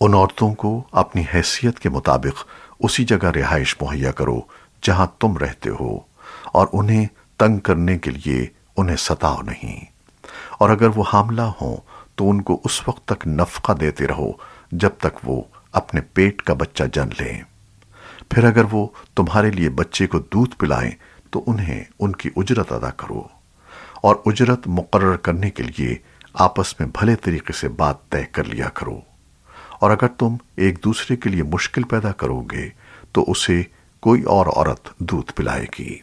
ان عورتوں کو اپنی حیثیت کے مطابق اسی جگہ رہائش مہیا کرو جہاں تم رہتے ہو اور انہیں تنگ کرنے کے لیے انہیں ستاؤ نہیں۔ اور اگر وہ حاملہ ہوں تو ان کو اس وقت تک نفقہ دیتے رہو جب تک وہ اپنے پیٹ کا بچہ جن لیں۔ پھر اگر وہ تمہارے لیے بچے کو دودھ پلائیں تو انہیں ان کی اجرت ادا کرو۔ اور اجرت مقرر کرنے کے لیے آپس میں بھلے طریقے سے بات طے کر لیا کرو۔ اور اگر تم ایک دوسرے کے لیے مشکل پیدا کرو گے، تو اسے کوئی اور عورت دودھ پلائے گی۔